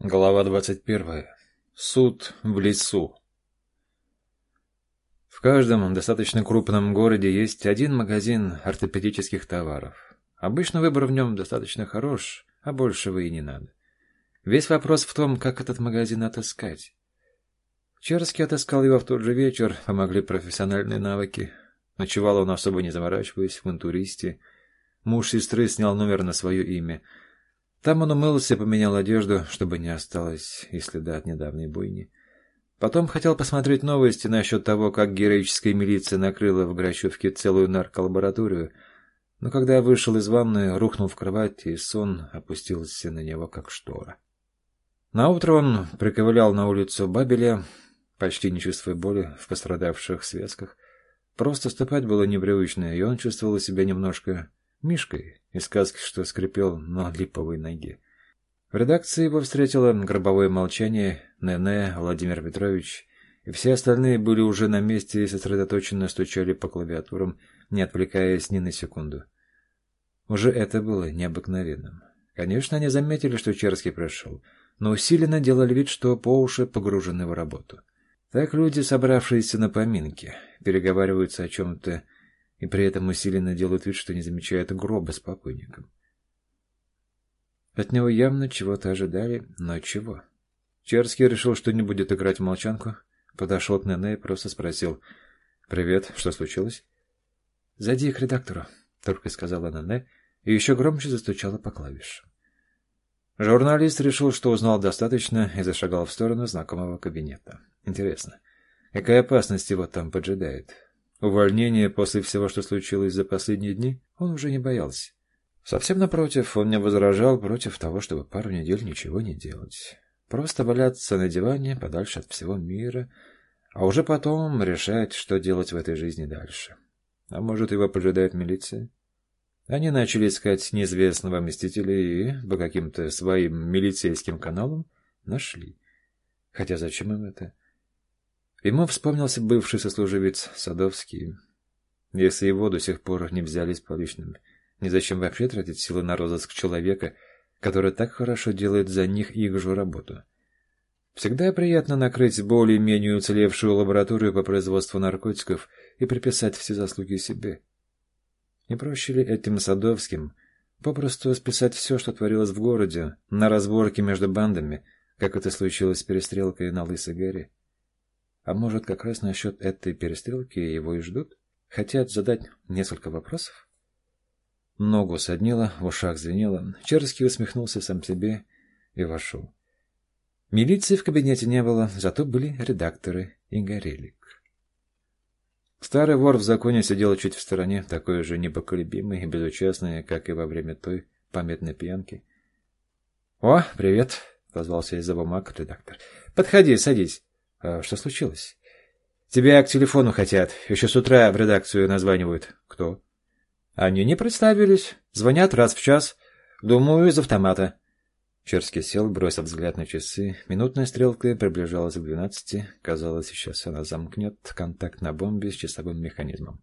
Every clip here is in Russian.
Глава 21. Суд в лесу. В каждом достаточно крупном городе есть один магазин ортопедических товаров. Обычно выбор в нем достаточно хорош, а большего и не надо. Весь вопрос в том, как этот магазин отыскать. Черский отыскал его в тот же вечер, помогли профессиональные навыки. Ночевал он особо не заморачиваясь, в интуристе. Муж сестры снял номер на свое имя — там он умылся, поменял одежду, чтобы не осталось и следа от недавней бойни. Потом хотел посмотреть новости насчет того, как героическая милиция накрыла в Грачевке целую нарколабораторию, но когда вышел из ванны, рухнул в кровать, и сон опустился на него, как штора. Наутро он приковылял на улицу Бабеля, почти не чувствуя боли в пострадавших связках. Просто ступать было непривычно, и он чувствовал себя немножко Мишкой из сказки, что скрипел на липовой ноге. В редакции его встретило гробовое молчание, Нене, Владимир Петрович, и все остальные были уже на месте и сосредоточенно стучали по клавиатурам, не отвлекаясь ни на секунду. Уже это было необыкновенным. Конечно, они заметили, что Черский пришел, но усиленно делали вид, что по уши погружены в работу. Так люди, собравшиеся на поминке, переговариваются о чем-то и при этом усиленно делают вид, что не замечают гроба с покойником. От него явно чего-то ожидали, но чего? Черский решил, что не будет играть в молчанку, подошел к Нене и просто спросил «Привет, что случилось?» «Зайди к редактору», — только сказала Нене и еще громче застучала по клавишам. Журналист решил, что узнал достаточно, и зашагал в сторону знакомого кабинета. Интересно, какая опасность его там поджидает? Увольнение после всего, что случилось за последние дни, он уже не боялся. Совсем напротив, он не возражал против того, чтобы пару недель ничего не делать. Просто валяться на диване подальше от всего мира, а уже потом решать, что делать в этой жизни дальше. А может, его поджидает милиция? Они начали искать неизвестного мстителя и по каким-то своим милицейским каналам нашли. Хотя зачем им это? Ему вспомнился бывший сослуживец Садовский. Если его до сих пор не взяли с поличным, незачем вообще тратить силы на розыск человека, который так хорошо делает за них их же работу. Всегда приятно накрыть более-менее уцелевшую лабораторию по производству наркотиков и приписать все заслуги себе. Не проще ли этим Садовским попросту списать все, что творилось в городе, на разборки между бандами, как это случилось с перестрелкой на Лысой горе? А может, как раз насчет этой перестрелки его и ждут? Хотят задать несколько вопросов? Ногу соднило, в ушах звенело. Черский усмехнулся сам себе и вошел. Милиции в кабинете не было, зато были редакторы и Горелик. Старый вор в законе сидел чуть в стороне, такой же непоколебимый и безучастный, как и во время той памятной пьянки. — О, привет! — позвался из-за бумаг редактор. — Подходи, садись. А что случилось? Тебя к телефону хотят. Еще с утра в редакцию названивают. Кто? Они не представились. Звонят раз в час. Думаю, из автомата. Черский сел, бросив взгляд на часы. Минутная стрелка приближалась к двенадцати. Казалось, сейчас она замкнет контакт на бомбе с часовым механизмом.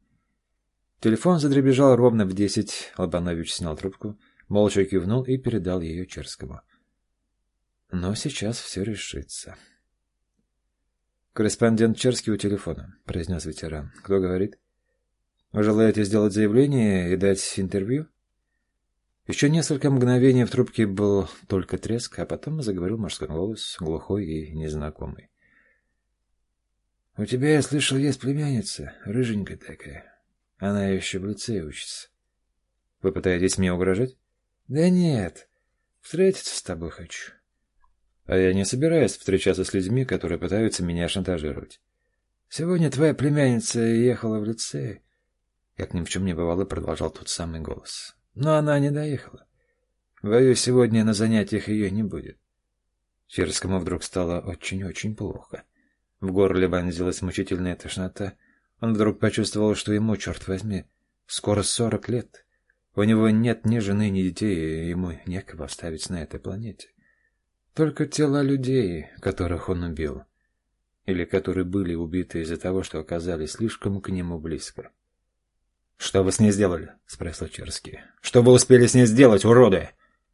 Телефон задребежал ровно в десять. Лобанович снял трубку, молча кивнул и передал ее Черскому. Но сейчас все решится. «Корреспондент Черский у телефона», — произнес ветеран. «Кто говорит?» «Вы желаете сделать заявление и дать интервью?» Еще несколько мгновений в трубке был только треск, а потом заговорил мужской голос, глухой и незнакомый. «У тебя, я слышал, есть племянница, рыженькая такая. Она еще в лицее учится. Вы пытаетесь мне угрожать?» «Да нет, встретиться с тобой хочу». А я не собираюсь встречаться с людьми, которые пытаются меня шантажировать. Сегодня твоя племянница ехала в лицей. Как ни в чем не бывало, продолжал тот самый голос. Но она не доехала. Боюсь, сегодня на занятиях ее не будет. Черскому вдруг стало очень-очень плохо. В горле вонзилась мучительная тошнота. Он вдруг почувствовал, что ему, черт возьми, скоро сорок лет. У него нет ни жены, ни детей, и ему некого оставить на этой планете. Только тела людей, которых он убил, или которые были убиты из-за того, что оказались слишком к нему близко. «Что вы с ней сделали?» — спросил Черский. «Что вы успели с ней сделать, уроды?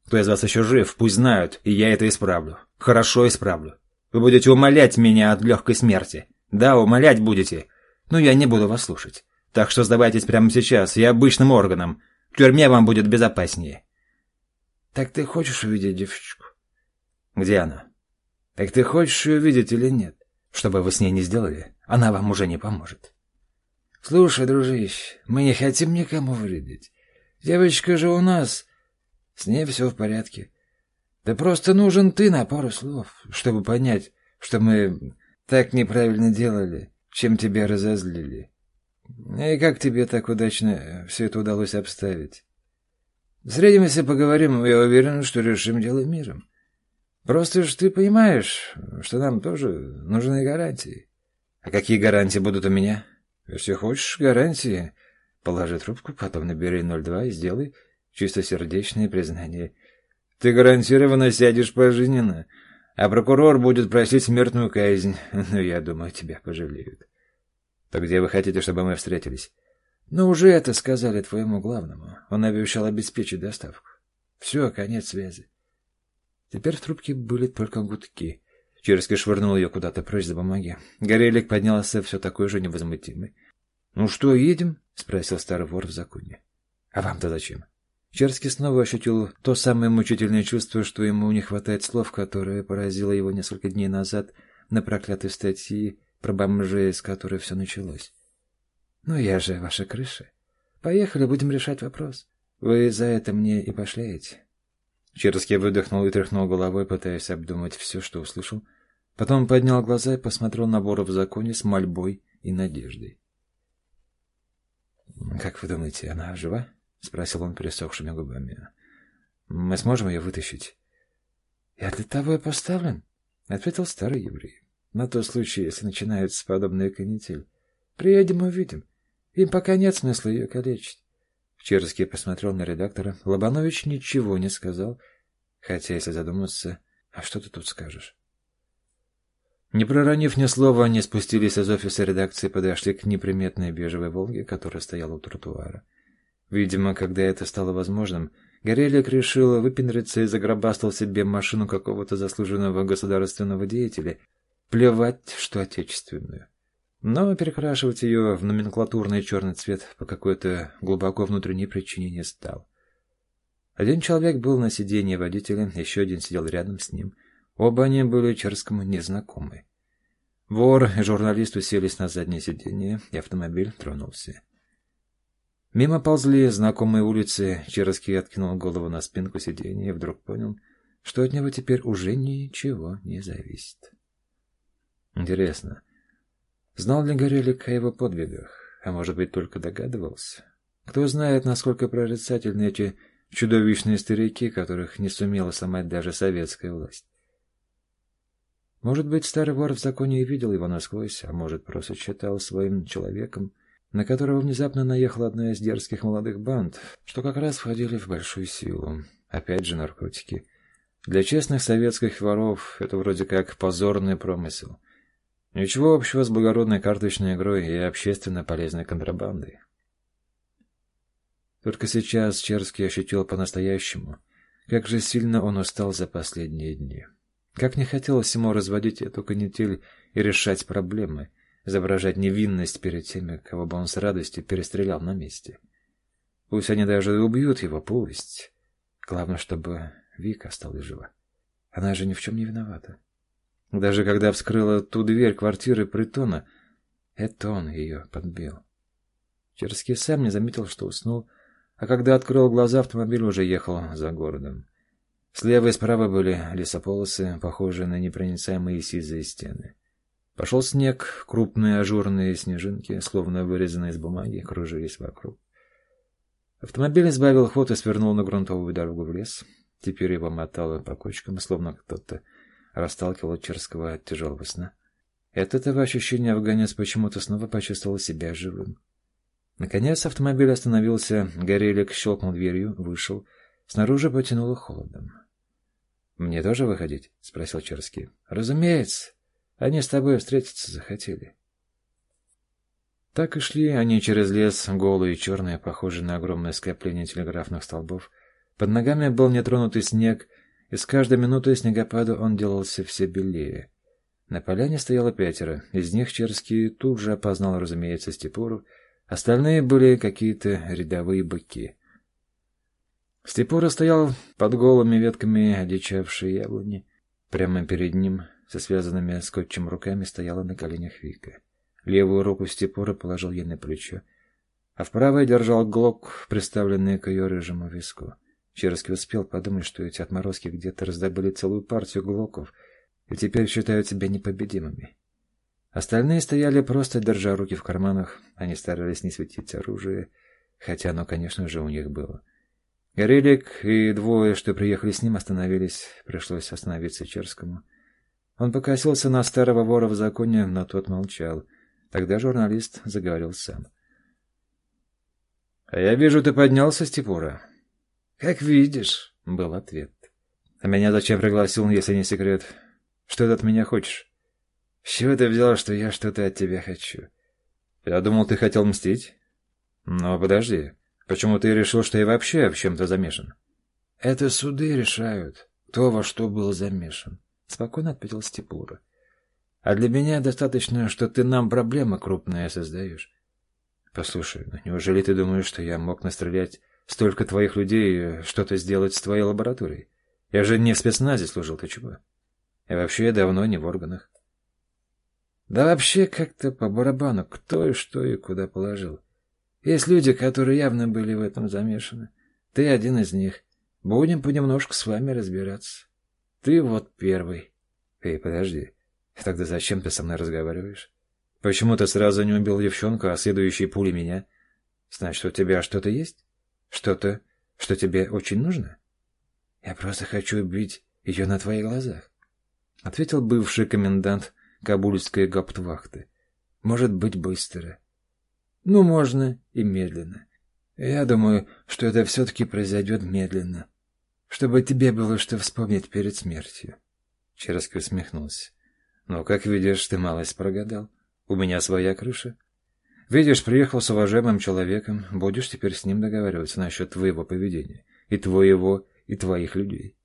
Кто из вас еще жив, пусть знают, и я это исправлю. Хорошо, исправлю. Вы будете умолять меня от легкой смерти. Да, умолять будете. Но я не буду вас слушать. Так что сдавайтесь прямо сейчас, и обычным органам. В тюрьме вам будет безопаснее. Так ты хочешь увидеть девочку? Где она? Так ты хочешь ее видеть или нет? Что бы вы с ней не сделали, она вам уже не поможет. Слушай, дружище, мы не хотим никому вредить. Девочка же у нас. С ней все в порядке. Да просто нужен ты на пару слов, чтобы понять, что мы так неправильно делали, чем тебя разозлили. И как тебе так удачно все это удалось обставить? Встретимся, поговорим, я уверен, что решим дело миром. Просто ж ты понимаешь, что нам тоже нужны гарантии. А какие гарантии будут у меня? Если хочешь гарантии, положи трубку, потом набери 02 и сделай чистосердечное признание. Ты гарантированно сядешь пожизненно, а прокурор будет просить смертную казнь. Но я думаю, тебя пожалеют. Так где вы хотите, чтобы мы встретились? Ну, уже это сказали твоему главному. Он обещал обеспечить доставку. Все, конец связи. Теперь в трубке были только гудки. Черский швырнул ее куда-то прочь за бумаги. Горелик поднялся все такой же невозмутимый. — Ну что, едем? — спросил старый вор в законе. — А вам-то зачем? Черский снова ощутил то самое мучительное чувство, что ему не хватает слов, которое поразило его несколько дней назад на проклятой статье про бомжей, с которой все началось. — Ну я же ваша крыша. Поехали, будем решать вопрос. Вы за это мне и пошляете. Черский выдохнул и тряхнул головой, пытаясь обдумать все, что услышал. Потом поднял глаза и посмотрел на Бора в законе с мольбой и надеждой. — Как вы думаете, она жива? — спросил он пересохшими губами. — Мы сможем ее вытащить? — Я для того и поставлен, — ответил старый еврей. — На тот случай, если начинается подобная канитель. Приедем и увидим. Им пока нет смысла ее калечить. Черский посмотрел на редактора. Лобанович ничего не сказал, хотя, если задуматься, а что ты тут скажешь? Не проронив ни слова, они спустились из офиса редакции и подошли к неприметной бежевой «Волге», которая стояла у тротуара. Видимо, когда это стало возможным, Горелик решил выпендриться и загробастал себе машину какого-то заслуженного государственного деятеля. Плевать, что отечественную. Но перекрашивать ее в номенклатурный черный цвет по какой-то глубоко внутренней причине не стал. Один человек был на сиденье водителя, еще один сидел рядом с ним. Оба они были Черскому незнакомы. Вор и журналист уселись на заднее сиденье, и автомобиль тронулся. Мимо ползли знакомые улицы, Черский откинул голову на спинку сиденья и вдруг понял, что от него теперь уже ничего не зависит. Интересно, Знал ли Горелик о его подвигах? А может быть, только догадывался? Кто знает, насколько прорицательны эти чудовищные старики, которых не сумела сломать даже советская власть. Может быть, старый вор в законе и видел его насквозь, а может, просто считал своим человеком, на которого внезапно наехала одна из дерзких молодых банд, что как раз входили в большую силу. Опять же наркотики. Для честных советских воров это вроде как позорный промысел — Ничего общего с благородной карточной игрой и общественно полезной контрабандой. Только сейчас Черский ощутил по-настоящему, как же сильно он устал за последние дни. Как не хотелось ему разводить эту канитель и решать проблемы, изображать невинность перед теми, кого бы он с радостью перестрелял на месте. Пусть они даже убьют его, пусть. Главное, чтобы Вика осталась жива. Она же ни в чем не виновата. Даже когда вскрыла ту дверь квартиры притона, это он ее подбил. Черский сам не заметил, что уснул, а когда открыл глаза, автомобиль уже ехал за городом. Слева и справа были лесополосы, похожие на непроницаемые сизые стены. Пошел снег, крупные ажурные снежинки, словно вырезанные из бумаги, кружились вокруг. Автомобиль избавил ход и свернул на грунтовую дорогу в лес. Теперь его мотало по кочкам, словно кто-то расталкивал Черского от тяжелого сна. И от этого ощущения афганец почему-то снова почувствовал себя живым. Наконец автомобиль остановился, Горелик щелкнул дверью, вышел. Снаружи потянуло холодом. — Мне тоже выходить? — спросил Черский. — Разумеется. Они с тобой встретиться захотели. Так и шли они через лес, голые и черные, похожие на огромное скопление телеграфных столбов. Под ногами был нетронутый снег — и с каждой минутой снегопада он делался все белее. На поляне стояло пятеро, из них Черский тут же опознал, разумеется, Степуру, остальные были какие-то рядовые быки. Степура стоял под голыми ветками одичавшей яблони. Прямо перед ним, со связанными скотчем руками, стояла на коленях Вика. Левую руку Степура положил ей на плечо, а в правой держал глок, приставленный к ее рыжему виску. Черский успел подумать, что эти отморозки где-то раздобыли целую партию глоков и теперь считают себя непобедимыми. Остальные стояли просто держа руки в карманах, они старались не светить оружие, хотя оно, конечно же, у них было. Горелик и двое, что приехали с ним, остановились, пришлось остановиться Черскому. Он покосился на старого вора в законе, но тот молчал. Тогда журналист заговорил сам. — А я вижу, ты поднялся, Степура. «Как видишь», — был ответ. «А меня зачем пригласил, если не секрет? Что ты от меня хочешь?» «С чего ты взял, что я что-то от тебя хочу?» «Я думал, ты хотел мстить». «Но подожди, почему ты решил, что я вообще в чем-то замешан?» «Это суды решают, кто во что был замешан», — спокойно ответил Степура. «А для меня достаточно, что ты нам проблемы крупные создаешь». «Послушай, ну неужели ты думаешь, что я мог настрелять Столько твоих людей э, что-то сделать с твоей лабораторией. Я же не в спецназе служил, ты чего? И вообще я давно не в органах. Да вообще как-то по барабану, кто и что и куда положил. Есть люди, которые явно были в этом замешаны. Ты один из них. Будем понемножку с вами разбираться. Ты вот первый. Эй, подожди. Тогда зачем ты со мной разговариваешь? Почему ты сразу не убил девчонку, а следующей пули меня? Значит, у тебя что-то есть? Что-то, что тебе очень нужно? Я просто хочу убить ее на твоих глазах. Ответил бывший комендант кабульской гауптвахты. Может быть, быстро. Ну, можно и медленно. Я думаю, что это все-таки произойдет медленно. Чтобы тебе было что вспомнить перед смертью. Черский усмехнулся. Ну, как видишь, ты малость прогадал. У меня своя крыша. Видишь, приехал с уважаемым человеком, будешь теперь с ним договариваться насчет твоего поведения. И твоего, и твоих людей.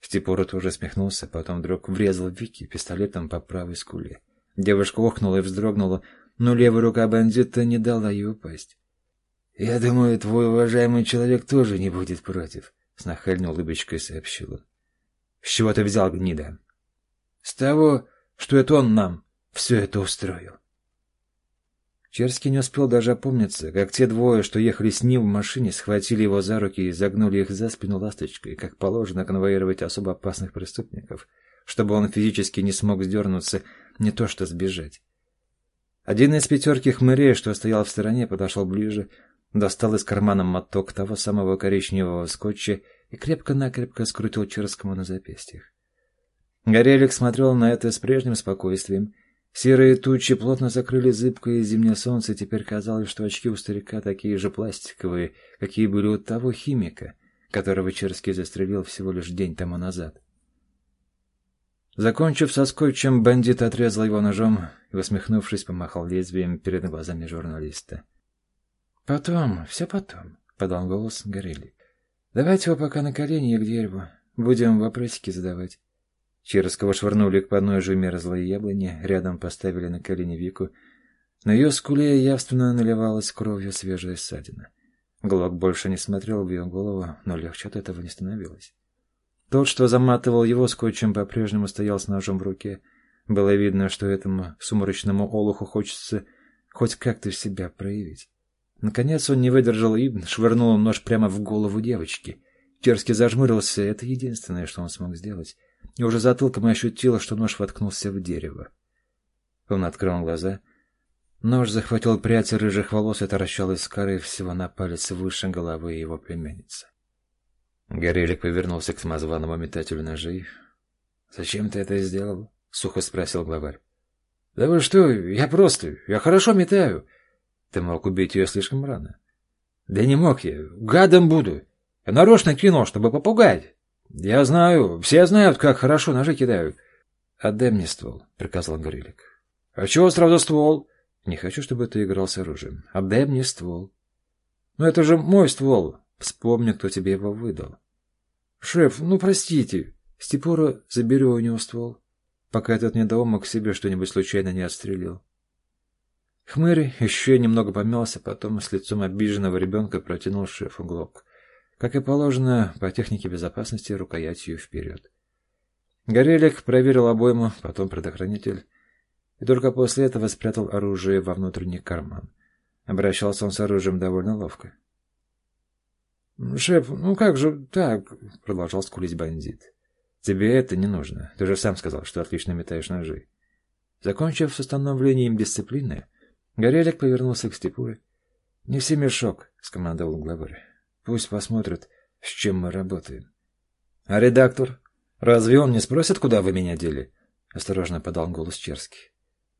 Степора тоже смехнулся, потом вдруг врезал Вики пистолетом по правой скуле. Девушка охнула и вздрогнула, но левая рука бандита не дала ей упасть. — Я думаю, твой уважаемый человек тоже не будет против, — с нахальной улыбочкой сообщил он. — С чего ты взял, гнида? — С того, что это он нам все это устроил. Черский не успел даже опомниться, как те двое, что ехали с ним в машине, схватили его за руки и загнули их за спину ласточкой, как положено конвоировать особо опасных преступников, чтобы он физически не смог сдернуться, не то что сбежать. Один из пятерки хмырей, что стоял в стороне, подошел ближе, достал из кармана моток того самого коричневого скотча и крепко-накрепко скрутил Черскому на запястьях. Горелик смотрел на это с прежним спокойствием, Серые тучи плотно закрыли зыбкое зимнее солнце, и теперь казалось, что очки у старика такие же пластиковые, какие были у того химика, которого Черский застрелил всего лишь день тому назад. Закончив со скотчем, бандит отрезал его ножом и, усмехнувшись, помахал лезвием перед глазами журналиста. «Потом, все потом», — подал голос Горелли. «Давайте его пока на колени и к дереву. Будем вопросики задавать». Черского швырнули к подножию мерзлой яблони, рядом поставили на колени Вику. На ее скуле явственно наливалась кровью свежая ссадина. Глок больше не смотрел в ее голову, но легче от этого не становилось. Тот, что заматывал его скотчем, по-прежнему стоял с ножом в руке. Было видно, что этому сумрачному олуху хочется хоть как-то себя проявить. Наконец он не выдержал и швырнул нож прямо в голову девочки. Черский зажмурился, это единственное, что он смог сделать и уже затылком ощутила, что нож воткнулся в дерево. Он открыл глаза. Нож захватил прядь рыжих волос и торчал из коры всего на палец выше головы его племянницы. Горелик повернулся к смазанному метателю ножей. «Зачем ты это сделал?» — сухо спросил главарь. «Да вы что, я просто, я хорошо метаю». «Ты мог убить ее слишком рано». «Да не мог я, гадом буду. Я нарочно кинул, чтобы попугать». «Я знаю. Все знают, как хорошо ножи кидают». «Отдай мне ствол», — приказал Горелик. «А чего сразу ствол?» «Не хочу, чтобы ты играл с оружием. Отдай мне ствол». «Но это же мой ствол. Вспомни, кто тебе его выдал». «Шеф, ну простите!» Степора заберу у него ствол, пока этот недоумок себе что-нибудь случайно не отстрелил. Хмырь еще немного помялся, потом с лицом обиженного ребенка протянул шефу глок. Как и положено, по технике безопасности рукоятью вперед. Горелик проверил обойму, потом предохранитель, и только после этого спрятал оружие во внутренний карман. Обращался он с оружием довольно ловко. «Шеф, ну как же так?» — продолжал скулить бандит. «Тебе это не нужно. Ты же сам сказал, что отлично метаешь ножи». Закончив с установлением дисциплины, Горелик повернулся к Степуре. «Не все мешок», — скомандовал главарь. «Пусть посмотрят, с чем мы работаем». «А редактор? Разве он не спросит, куда вы меня дели?» — осторожно подал голос Черский.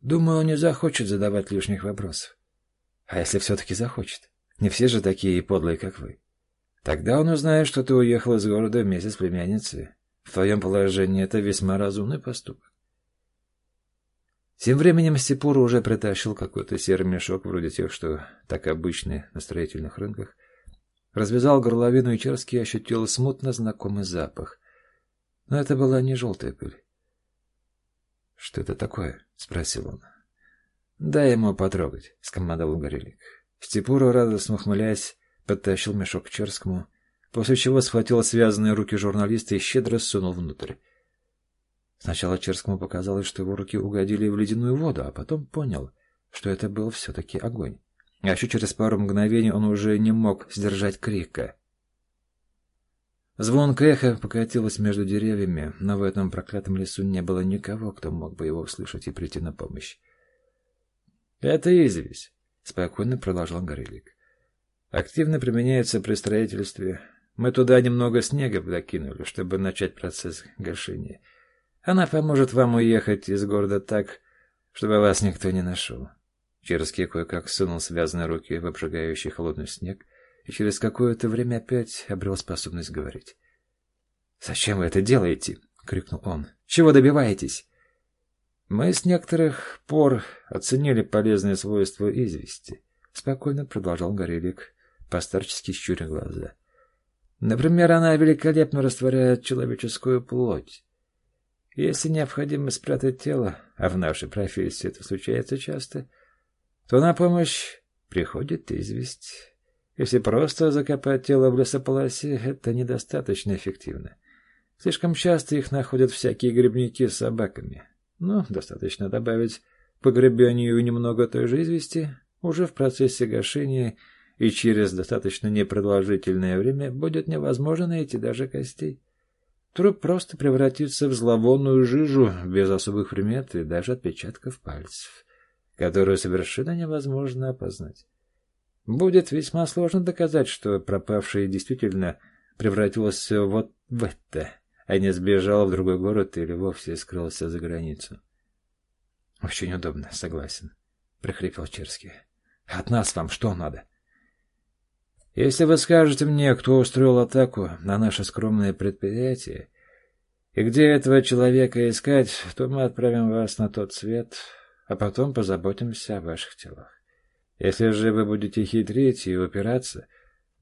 «Думаю, он не захочет задавать лишних вопросов». «А если все-таки захочет? Не все же такие подлые, как вы». Тогда он узнает, что ты уехал из города вместе с племянницей. В твоем положении это весьма разумный поступок. Тем временем Степура уже притащил какой-то серый мешок, вроде тех, что так обычны на строительных рынках. Развязал горловину, и Черский ощутил смутно знакомый запах. Но это была не желтая пыль. — Что это такое? — спросил он. — Дай ему потрогать, — скомандовал Горелик. Степура, радостно ухмыляясь, подтащил мешок к Черскому, после чего схватил связанные руки журналиста и щедро сунул внутрь. Сначала Черскому показалось, что его руки угодили в ледяную воду, а потом понял, что это был все-таки огонь. А еще через пару мгновений он уже не мог сдержать крика. Звонкое эхо покатилось между деревьями, но в этом проклятом лесу не было никого, кто мог бы его услышать и прийти на помощь. — Это известь, — спокойно продолжал Горелик. Активно применяется при строительстве. Мы туда немного снега докинули, чтобы начать процесс гашения. Она поможет вам уехать из города так, чтобы вас никто не нашел. Черский кое-как сунул связанные руки в обжигающий холодный снег и через какое-то время опять обрел способность говорить. «Зачем вы это делаете?» — крикнул он. «Чего добиваетесь?» «Мы с некоторых пор оценили полезные свойства извести», — спокойно продолжал Горелик постарчески щуря глаза. Например, она великолепно растворяет человеческую плоть. Если необходимо спрятать тело, а в нашей профессии это случается часто, то на помощь приходит известь. Если просто закопать тело в лесополосе, это недостаточно эффективно. Слишком часто их находят всякие грибники с собаками. Но достаточно добавить к погребению немного той же извести, уже в процессе гашения – и через достаточно непродолжительное время будет невозможно найти даже костей. Труп просто превратится в зловонную жижу без особых примет и даже отпечатков пальцев, которую совершенно невозможно опознать. Будет весьма сложно доказать, что пропавший действительно превратился вот в это, а не сбежал в другой город или вовсе скрылся за границу. — Очень удобно, согласен, — прихрипел Черский. — От нас вам что надо? — если вы скажете мне, кто устроил атаку на наше скромное предприятие, и где этого человека искать, то мы отправим вас на тот свет, а потом позаботимся о ваших телах. Если же вы будете хитрить и упираться,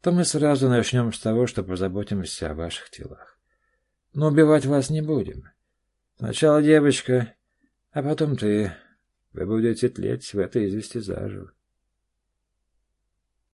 то мы сразу начнем с того, что позаботимся о ваших телах. Но убивать вас не будем. Сначала девочка, а потом ты. Вы будете тлеть в этой извести заживо.